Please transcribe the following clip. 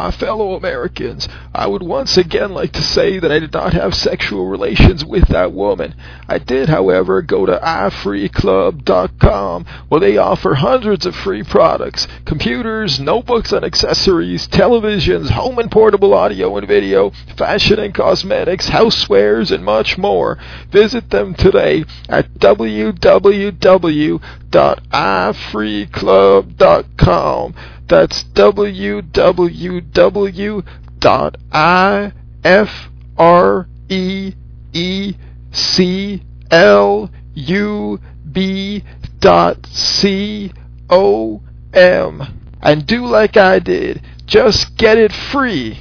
my fellow Americans I would once again like to say that I did not have sexual relations with that woman. I did, however, go to ifreeclub.com where they offer hundreds of free products computers, notebooks and accessories, televisions, home and portable audio and video, fashion and cosmetics, housewares, and much more. Visit them today at www.ifreeclub.com. That's www dot I F R E E C L U B dot C O M. And do like I did, just get it free.